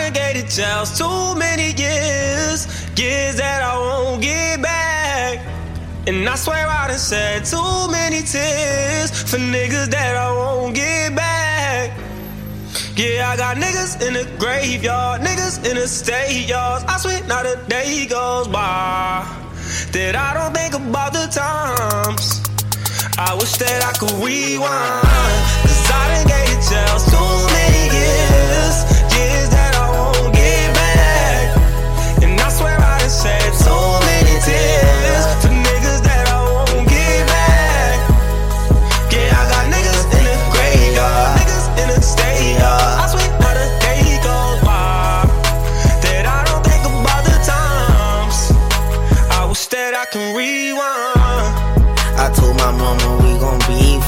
done gave jails too many years, years that I won't get back. And I swear I done shed too many tears for niggas that I won't get back. Yeah, I got niggas in the graveyard, niggas in the state yards. I swear not a day goes by that I don't think about the times. I wish that I could rewind. Cause I done gave jails too many years. Years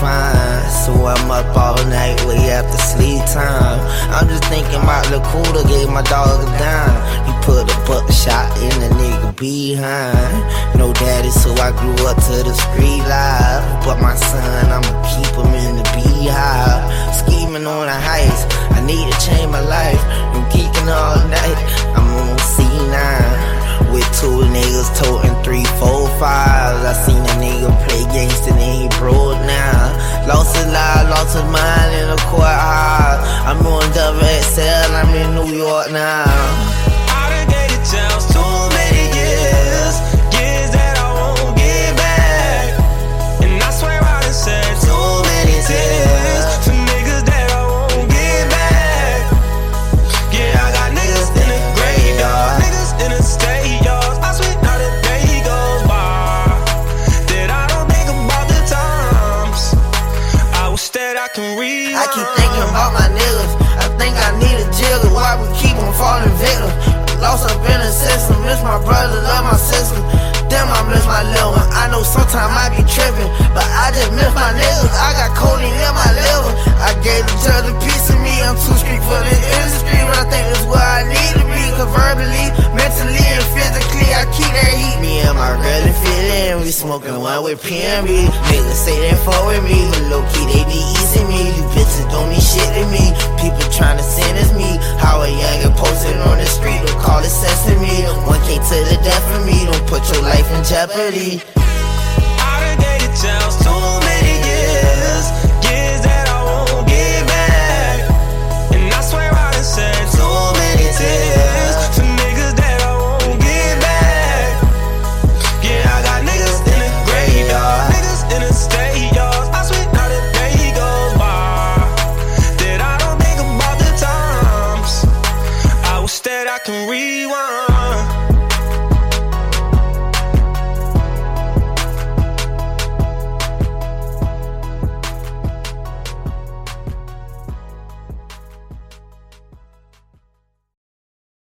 fine. So I'm up all night way after sleep time. I'm just thinking about cooler, gave my dog a dime. You put a buck shot in the nigga behind. No daddy, so I grew up to the street life. But my son, I'ma keep him in the beehive. Scheming on a heist, I need to change my life. I'm geeking all night, I'm on C9. With two niggas toting three, four, fives. I seen a nigga play gangsta his mind in the courthouse. I'm on WXL, I'm in New York now. I keep thinking about my niggas. I think I need a jigger. Why we keep on falling victim? Lost up in the system. Smoking one with PMB. Niggas say they fuck with me, but low key they be easing me. These bitches don't mean shit to me. People trying to sentence me. How a youngin' posted on the street, don't call it sesame. 1K to the death of me, don't put your life in jeopardy. I done the jails can rewind.